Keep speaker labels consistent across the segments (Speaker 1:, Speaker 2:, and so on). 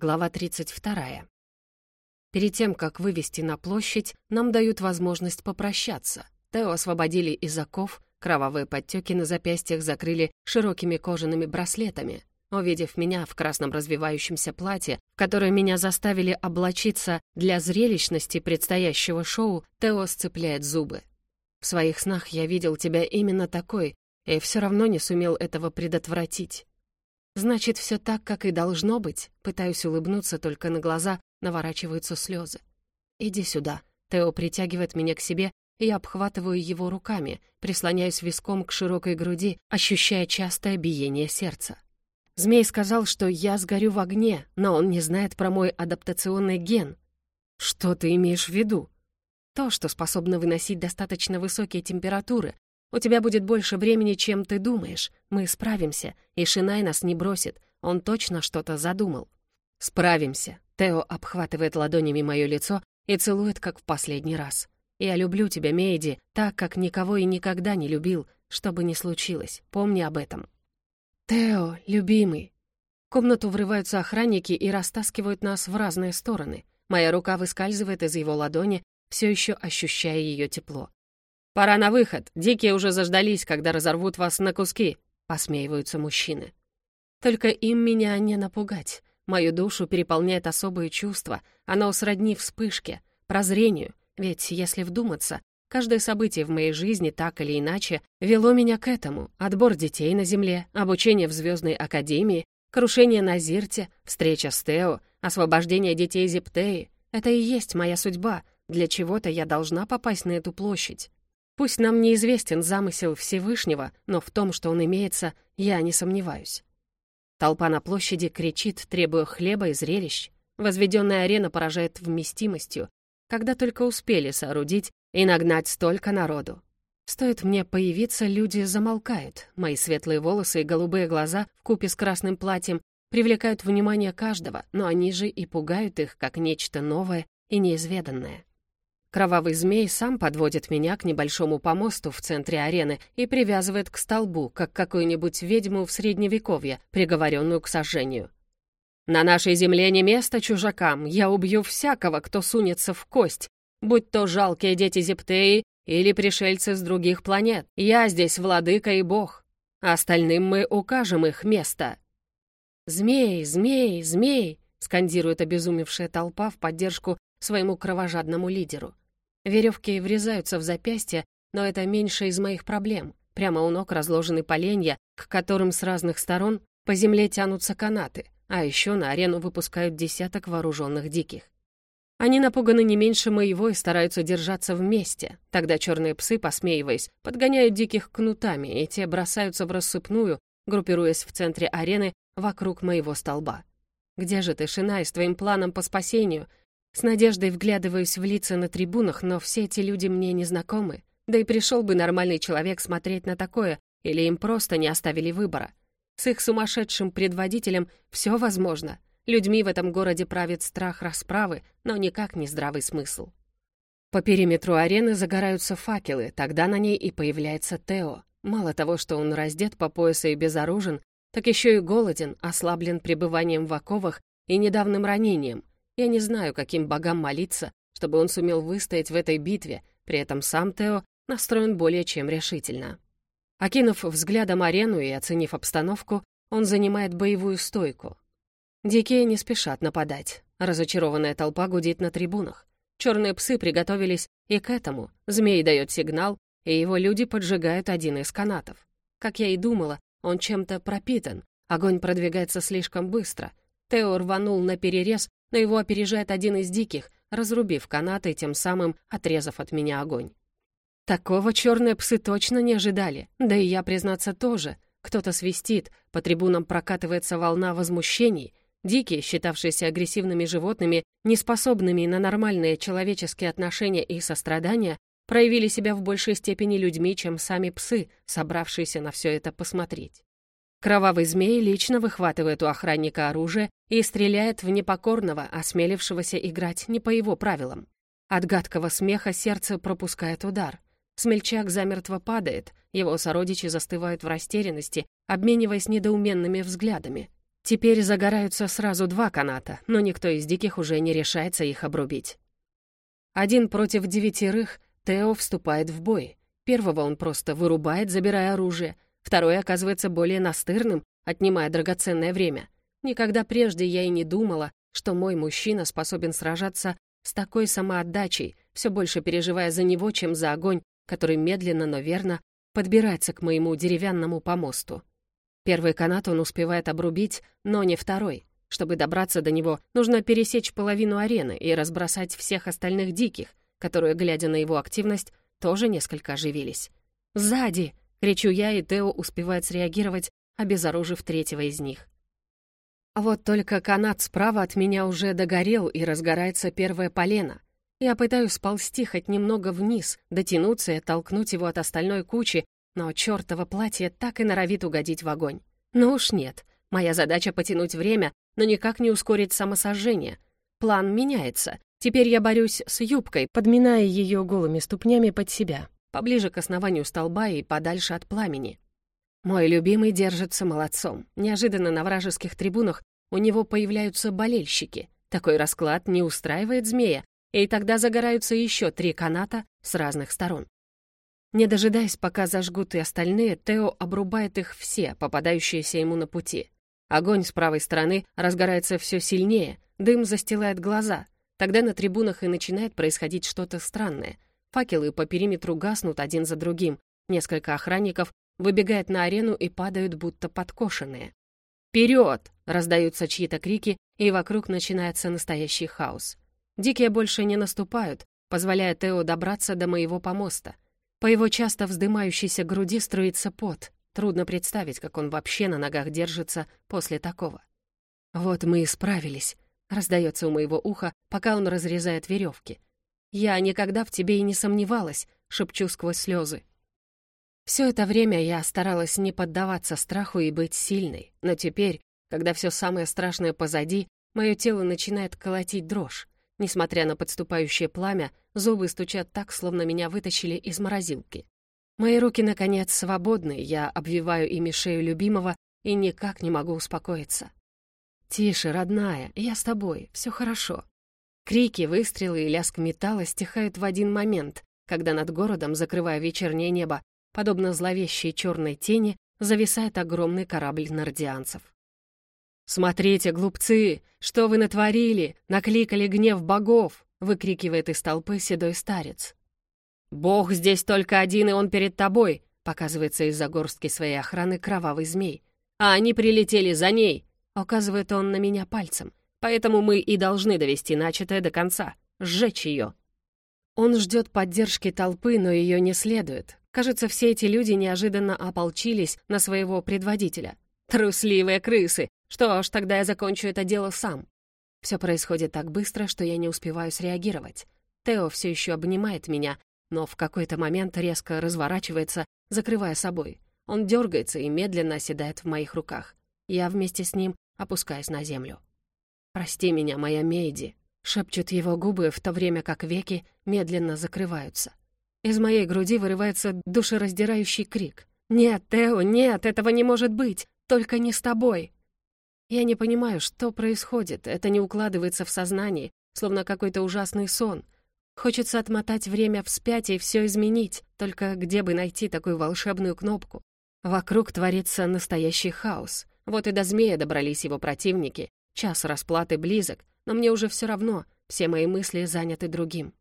Speaker 1: Глава 32. Перед тем, как вывести на площадь, нам дают возможность попрощаться. Тео освободили из оков, кровавые подтеки на запястьях закрыли широкими кожаными браслетами. Увидев меня в красном развивающемся платье, в которое меня заставили облачиться для зрелищности предстоящего шоу, Тео сцепляет зубы. В своих снах я видел тебя именно такой, и все равно не сумел этого предотвратить. Значит, все так, как и должно быть. Пытаюсь улыбнуться, только на глаза наворачиваются слезы. Иди сюда. Тео притягивает меня к себе, и я обхватываю его руками, прислоняюсь виском к широкой груди, ощущая частое биение сердца. Змей сказал, что я сгорю в огне, но он не знает про мой адаптационный ген. Что ты имеешь в виду? То, что способно выносить достаточно высокие температуры, у тебя будет больше времени, чем ты думаешь. Мы справимся, и Шинай нас не бросит. Он точно что-то задумал. Справимся. Тео обхватывает ладонями мое лицо и целует, как в последний раз. Я люблю тебя, Мейди, так, как никого и никогда не любил, что бы ни случилось. Помни об этом. Тео, любимый. В комнату врываются охранники и растаскивают нас в разные стороны. Моя рука выскальзывает из его ладони, все еще ощущая ее тепло. «Пора на выход. Дикие уже заждались, когда разорвут вас на куски», — посмеиваются мужчины. Только им меня не напугать. Мою душу переполняет особое чувство. Оно сродни вспышке, прозрению. Ведь, если вдуматься, каждое событие в моей жизни так или иначе вело меня к этому. Отбор детей на Земле, обучение в Звездной Академии, крушение на Зирте, встреча с Тео, освобождение детей Зептеи. Это и есть моя судьба. Для чего-то я должна попасть на эту площадь. Пусть нам неизвестен замысел Всевышнего, но в том, что он имеется, я не сомневаюсь. Толпа на площади кричит, требуя хлеба и зрелищ. Возведенная арена поражает вместимостью, когда только успели соорудить и нагнать столько народу. Стоит мне появиться, люди замолкают. Мои светлые волосы и голубые глаза в купе с красным платьем привлекают внимание каждого, но они же и пугают их, как нечто новое и неизведанное. Кровавый змей сам подводит меня к небольшому помосту в центре арены и привязывает к столбу, как какую-нибудь ведьму в Средневековье, приговоренную к сожжению. «На нашей земле не место чужакам, я убью всякого, кто сунется в кость, будь то жалкие дети Зептеи или пришельцы с других планет. Я здесь владыка и бог, остальным мы укажем их место». «Змей, змей, змей!» — скандирует обезумевшая толпа в поддержку своему кровожадному лидеру. Веревки врезаются в запястье, но это меньше из моих проблем. Прямо у ног разложены поленья, к которым с разных сторон по земле тянутся канаты, а еще на арену выпускают десяток вооруженных диких. Они напуганы не меньше моего и стараются держаться вместе. Тогда черные псы, посмеиваясь, подгоняют диких кнутами, и те бросаются в рассыпную, группируясь в центре арены вокруг моего столба. «Где же ты, Шинай, с твоим планом по спасению? С надеждой вглядываюсь в лица на трибунах, но все эти люди мне не знакомы. Да и пришел бы нормальный человек смотреть на такое, или им просто не оставили выбора. С их сумасшедшим предводителем все возможно. Людьми в этом городе правит страх расправы, но никак не здравый смысл. По периметру арены загораются факелы, тогда на ней и появляется Тео. Мало того, что он раздет по поясу и безоружен, так еще и голоден, ослаблен пребыванием в оковах и недавним ранением, я не знаю, каким богам молиться, чтобы он сумел выстоять в этой битве, при этом сам Тео настроен более чем решительно. Окинув взглядом арену и оценив обстановку, он занимает боевую стойку. Дикие не спешат нападать. Разочарованная толпа гудит на трибунах. Черные псы приготовились и к этому. Змей дает сигнал, и его люди поджигают один из канатов. Как я и думала, он чем-то пропитан. Огонь продвигается слишком быстро. Тео рванул на перерез но его опережает один из диких, разрубив канаты, тем самым отрезав от меня огонь. Такого черные псы точно не ожидали, да и я, признаться, тоже. Кто-то свистит, по трибунам прокатывается волна возмущений, дикие, считавшиеся агрессивными животными, неспособными на нормальные человеческие отношения и сострадания, проявили себя в большей степени людьми, чем сами псы, собравшиеся на все это посмотреть. Кровавый змей лично выхватывает у охранника оружие и стреляет в непокорного, осмелившегося играть не по его правилам. От гадкого смеха сердце пропускает удар. Смельчак замертво падает, его сородичи застывают в растерянности, обмениваясь недоуменными взглядами. Теперь загораются сразу два каната, но никто из диких уже не решается их обрубить. Один против девятерых Тео вступает в бой. Первого он просто вырубает, забирая оружие. Второй оказывается более настырным, отнимая драгоценное время. Никогда прежде я и не думала, что мой мужчина способен сражаться с такой самоотдачей, все больше переживая за него, чем за огонь, который медленно, но верно подбирается к моему деревянному помосту. Первый канат он успевает обрубить, но не второй. Чтобы добраться до него, нужно пересечь половину арены и разбросать всех остальных диких, которые, глядя на его активность, тоже несколько оживились. «Сзади!» — кричу я, и Тео успевает среагировать, обезоружив третьего из них. Вот только канат справа от меня уже догорел, и разгорается первое полено. Я пытаюсь сползти хоть немного вниз, дотянуться и оттолкнуть его от остальной кучи, но чёртово платье так и норовит угодить в огонь. Ну уж нет. Моя задача — потянуть время, но никак не ускорить самосожжение. План меняется. Теперь я борюсь с юбкой, подминая ее голыми ступнями под себя, поближе к основанию столба и подальше от пламени. Мой любимый держится молодцом. Неожиданно на вражеских трибунах у него появляются болельщики. Такой расклад не устраивает змея, и тогда загораются еще три каната с разных сторон. Не дожидаясь, пока зажгут и остальные, Тео обрубает их все, попадающиеся ему на пути. Огонь с правой стороны разгорается все сильнее, дым застилает глаза. Тогда на трибунах и начинает происходить что-то странное. Факелы по периметру гаснут один за другим. Несколько охранников выбегают на арену и падают, будто подкошенные. «Вперед!» — раздаются чьи-то крики, и вокруг начинается настоящий хаос. Дикие больше не наступают, позволяя Тео добраться до моего помоста — по его часто вздымающейся груди струится пот. Трудно представить, как он вообще на ногах держится после такого. «Вот мы и справились», — раздается у моего уха, пока он разрезает веревки. «Я никогда в тебе и не сомневалась», — шепчу сквозь слезы. Все это время я старалась не поддаваться страху и быть сильной, но теперь, когда все самое страшное позади, мое тело начинает колотить дрожь. Несмотря на подступающее пламя, зубы стучат так, словно меня вытащили из морозилки. Мои руки, наконец, свободны, я обвиваю ими шею любимого и никак не могу успокоиться. «Тише, родная, я с тобой, все хорошо». Крики, выстрелы и лязг металла стихают в один момент, когда над городом, закрывая вечернее небо, подобно зловещей черной тени, зависает огромный корабль нардианцев. «Смотрите, глупцы! Что вы натворили? Накликали гнев богов!» — выкрикивает из толпы седой старец. «Бог здесь только один, и он перед тобой!» — показывается из-за горстки своей охраны кровавый змей. «А они прилетели за ней!» — указывает он на меня пальцем. «Поэтому мы и должны довести начатое до конца, сжечь ее!» Он ждет поддержки толпы, но ее не следует. Кажется, все эти люди неожиданно ополчились на своего предводителя. Трусливые крысы! Что ж, тогда я закончу это дело сам. Все происходит так быстро, что я не успеваю среагировать. Тео все еще обнимает меня, но в какой-то момент резко разворачивается, закрывая собой. Он дергается и медленно оседает в моих руках. Я вместе с ним опускаюсь на землю. «Прости меня, моя Мейди», — шепчут его губы, в то время как веки медленно закрываются. Из моей груди вырывается душераздирающий крик. «Нет, Тео, нет, этого не может быть! Только не с тобой!» Я не понимаю, что происходит, это не укладывается в сознании, словно какой-то ужасный сон. Хочется отмотать время вспять и все изменить, только где бы найти такую волшебную кнопку? Вокруг творится настоящий хаос. Вот и до змея добрались его противники. Час расплаты близок, но мне уже все равно, все мои мысли заняты другим.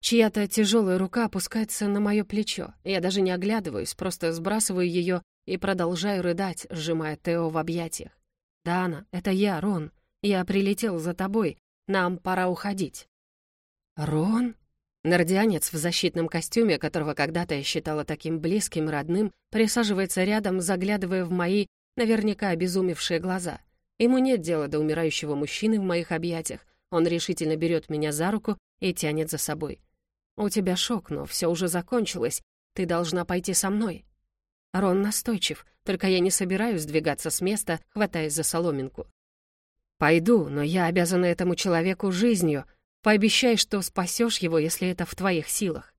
Speaker 1: Чья-то тяжелая рука опускается на мое плечо. Я даже не оглядываюсь, просто сбрасываю ее и продолжаю рыдать, сжимая Тео в объятиях. «Дана, это я, Рон. Я прилетел за тобой. Нам пора уходить». «Рон?» Нардианец в защитном костюме, которого когда-то я считала таким близким родным, присаживается рядом, заглядывая в мои, наверняка обезумевшие глаза. Ему нет дела до умирающего мужчины в моих объятиях. Он решительно берет меня за руку и тянет за собой. «У тебя шок, но все уже закончилось. Ты должна пойти со мной». Рон настойчив, только я не собираюсь сдвигаться с места, хватаясь за соломинку. «Пойду, но я обязана этому человеку жизнью. Пообещай, что спасешь его, если это в твоих силах».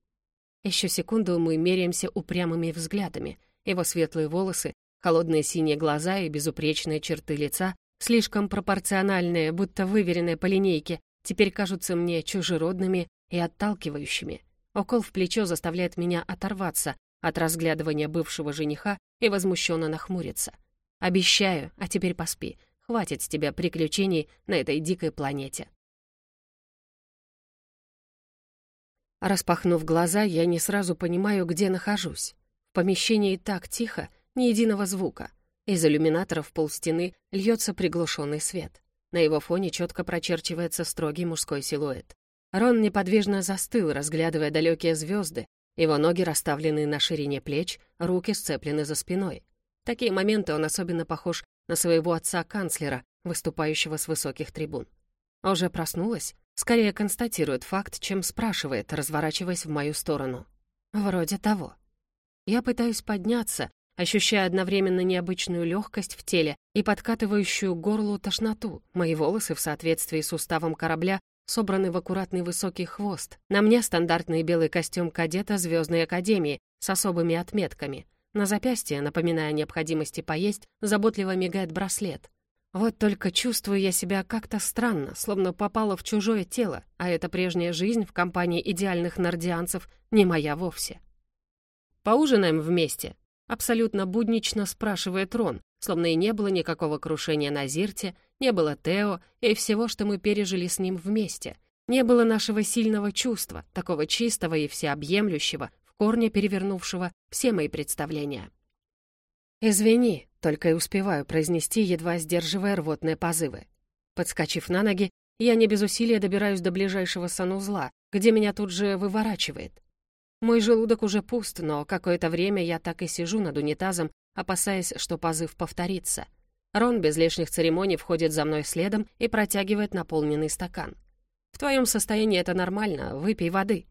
Speaker 1: Еще секунду мы меряемся упрямыми взглядами. Его светлые волосы Холодные синие глаза и безупречные черты лица, слишком пропорциональные, будто выверенные по линейке, теперь кажутся мне чужеродными и отталкивающими. Укол в плечо заставляет меня оторваться от разглядывания бывшего жениха и возмущенно нахмуриться. «Обещаю, а теперь поспи. Хватит с тебя приключений на этой дикой планете». Распахнув глаза, я не сразу понимаю, где нахожусь. В помещении так тихо, ни единого звука. Из иллюминаторов полстены льется приглушенный свет. На его фоне четко прочерчивается строгий мужской силуэт. Рон неподвижно застыл, разглядывая далекие звезды. Его ноги расставлены на ширине плеч, руки сцеплены за спиной. В такие моменты он особенно похож на своего отца-канцлера, выступающего с высоких трибун. Уже проснулась? Скорее констатирует факт, чем спрашивает, разворачиваясь в мою сторону. Вроде того. Я пытаюсь подняться, ощущая одновременно необычную легкость в теле и подкатывающую горлу тошноту. Мои волосы в соответствии с уставом корабля собраны в аккуратный высокий хвост. На мне стандартный белый костюм кадета Звездной Академии с особыми отметками. На запястье, напоминая о необходимости поесть, заботливо мигает браслет. Вот только чувствую я себя как-то странно, словно попала в чужое тело, а эта прежняя жизнь в компании идеальных нордианцев не моя вовсе. «Поужинаем вместе?» — абсолютно буднично спрашивает Рон, словно и не было никакого крушения на Зирте, не было Тео и всего, что мы пережили с ним вместе. Не было нашего сильного чувства, такого чистого и всеобъемлющего, в корне перевернувшего все мои представления. «Извини», — только и успеваю произнести, едва сдерживая рвотные позывы. Подскочив на ноги, я не без усилия добираюсь до ближайшего санузла, где меня тут же выворачивает. Мой желудок уже пуст, но какое-то время я так и сижу над унитазом, опасаясь, что позыв повторится. Рон без лишних церемоний входит за мной следом и протягивает наполненный стакан. «В твоем состоянии это нормально, выпей воды».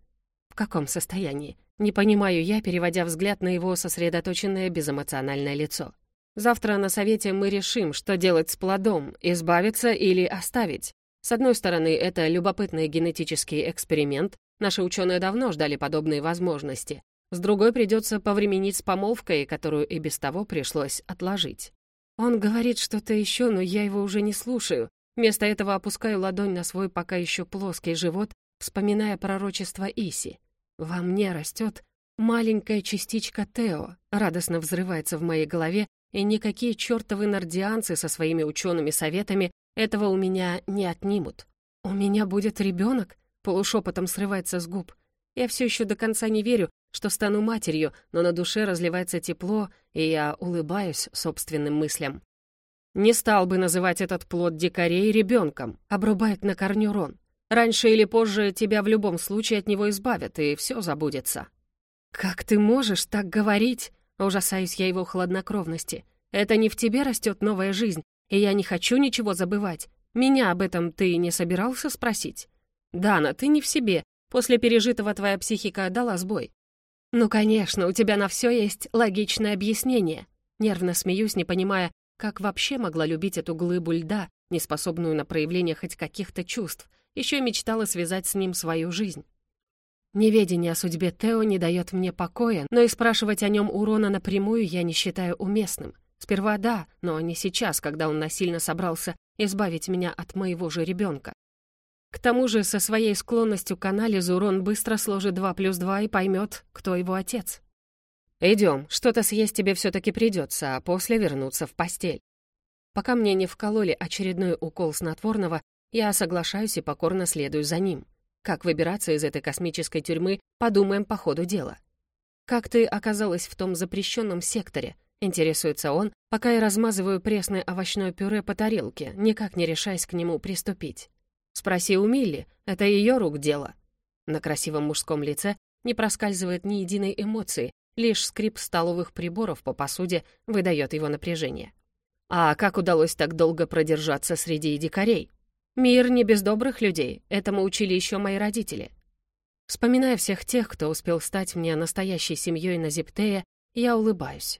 Speaker 1: «В каком состоянии?» Не понимаю я, переводя взгляд на его сосредоточенное безэмоциональное лицо. «Завтра на совете мы решим, что делать с плодом, избавиться или оставить. С одной стороны, это любопытный генетический эксперимент, наши ученые давно ждали подобные возможности. С другой придется повременить с помолвкой, которую и без того пришлось отложить. Он говорит что-то еще, но я его уже не слушаю. Вместо этого опускаю ладонь на свой пока еще плоский живот, вспоминая пророчество Иси. Во мне растет маленькая частичка Тео, радостно взрывается в моей голове, и никакие чертовы нордианцы со своими учеными советами этого у меня не отнимут. «У меня будет ребенок?» — полушепотом срывается с губ. Я все еще до конца не верю, что стану матерью, но на душе разливается тепло, и я улыбаюсь собственным мыслям. «Не стал бы называть этот плод дикарей ребенком», — обрубает на корню Рон. Раньше или позже тебя в любом случае от него избавят, и все забудется». «Как ты можешь так говорить?» Ужасаюсь я его хладнокровности. «Это не в тебе растет новая жизнь, и я не хочу ничего забывать. Меня об этом ты не собирался спросить?» «Дана, ты не в себе. После пережитого твоя психика дала сбой». «Ну, конечно, у тебя на все есть логичное объяснение». Нервно смеюсь, не понимая, как вообще могла любить эту глыбу льда, неспособную на проявление хоть каких-то чувств, еще мечтала связать с ним свою жизнь. Неведение о судьбе Тео не дает мне покоя, но и спрашивать о нем урона напрямую я не считаю уместным. Сперва да, но не сейчас, когда он насильно собрался избавить меня от моего же ребенка. К тому же со своей склонностью к анализу Рон быстро сложит 2 плюс 2 и поймет, кто его отец. «Идем, что-то съесть тебе все-таки придется, а после вернуться в постель». Пока мне не вкололи очередной укол снотворного, я соглашаюсь и покорно следую за ним. Как выбираться из этой космической тюрьмы, подумаем по ходу дела. «Как ты оказалась в том запрещенном секторе?» — интересуется он, пока я размазываю пресное овощное пюре по тарелке, никак не решаясь к нему приступить. «Спроси у Милли, это ее рук дело». На красивом мужском лице не проскальзывает ни единой эмоции, лишь скрип столовых приборов по посуде выдает его напряжение. «А как удалось так долго продержаться среди дикарей?» Мир не без добрых людей, этому учили еще мои родители. Вспоминая всех тех, кто успел стать мне настоящей семьей на Зиптее, я улыбаюсь.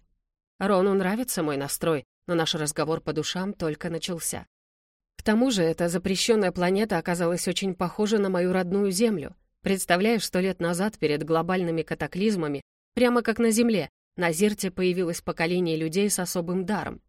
Speaker 1: Рону нравится мой настрой, но наш разговор по душам только начался. К тому же эта запрещенная планета оказалась очень похожа на мою родную Землю. Представляешь, сто лет назад перед глобальными катаклизмами, прямо как на Земле, На Зирте появилось поколение людей с особым даром.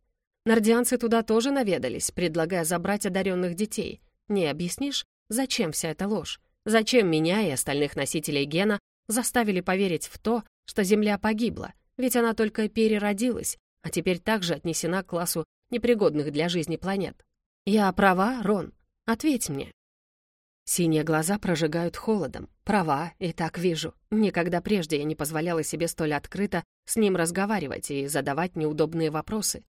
Speaker 1: Нордианцы туда тоже наведались, предлагая забрать одаренных детей. Не объяснишь, зачем вся эта ложь? Зачем меня и остальных носителей гена заставили поверить в то, что Земля погибла, ведь она только переродилась, а теперь также отнесена к классу непригодных для жизни планет? Я права, Рон? Ответь мне. Синие глаза прожигают холодом. Права, и так вижу. Никогда прежде я не позволяла себе столь открыто с ним разговаривать и задавать неудобные вопросы.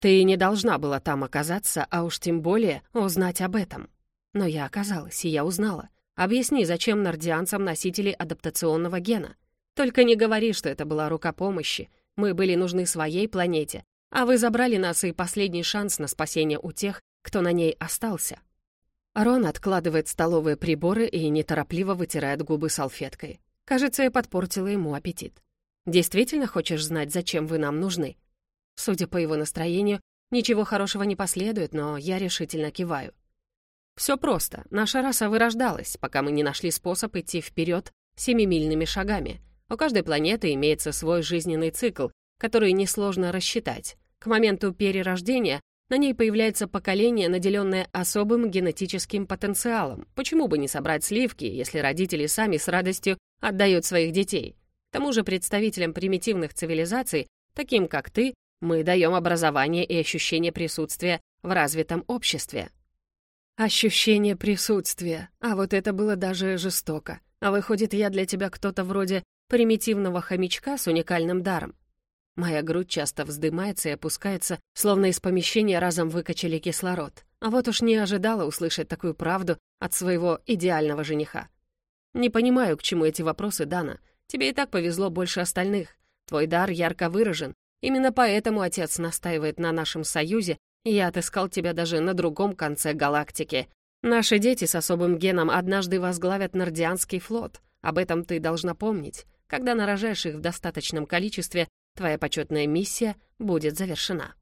Speaker 1: Ты не должна была там оказаться, а уж тем более узнать об этом. Но я оказалась, и я узнала. Объясни, зачем нордианцам носители адаптационного гена? Только не говори, что это была рука помощи. Мы были нужны своей планете, а вы забрали нас и последний шанс на спасение у тех, кто на ней остался. Рон откладывает столовые приборы и неторопливо вытирает губы салфеткой. Кажется, я подпортила ему аппетит. «Действительно хочешь знать, зачем вы нам нужны?» Судя по его настроению, ничего хорошего не последует, но я решительно киваю. Все просто. Наша раса вырождалась, пока мы не нашли способ идти вперед семимильными шагами. У каждой планеты имеется свой жизненный цикл, который несложно рассчитать. К моменту перерождения на ней появляется поколение, наделенное особым генетическим потенциалом. Почему бы не собрать сливки, если родители сами с радостью отдают своих детей? К тому же представителям примитивных цивилизаций, таким как ты, мы даем образование и ощущение присутствия в развитом обществе. Ощущение присутствия. А вот это было даже жестоко. А выходит, я для тебя кто-то вроде примитивного хомячка с уникальным даром. Моя грудь часто вздымается и опускается, словно из помещения разом выкачали кислород. А вот уж не ожидала услышать такую правду от своего идеального жениха. Не понимаю, к чему эти вопросы, Дана. Тебе и так повезло больше остальных. Твой дар ярко выражен. Именно поэтому отец настаивает на нашем союзе, и я отыскал тебя даже на другом конце галактики. Наши дети с особым геном однажды возглавят Нордианский флот. Об этом ты должна помнить. Когда нарожаешь их в достаточном количестве, твоя почетная миссия будет завершена.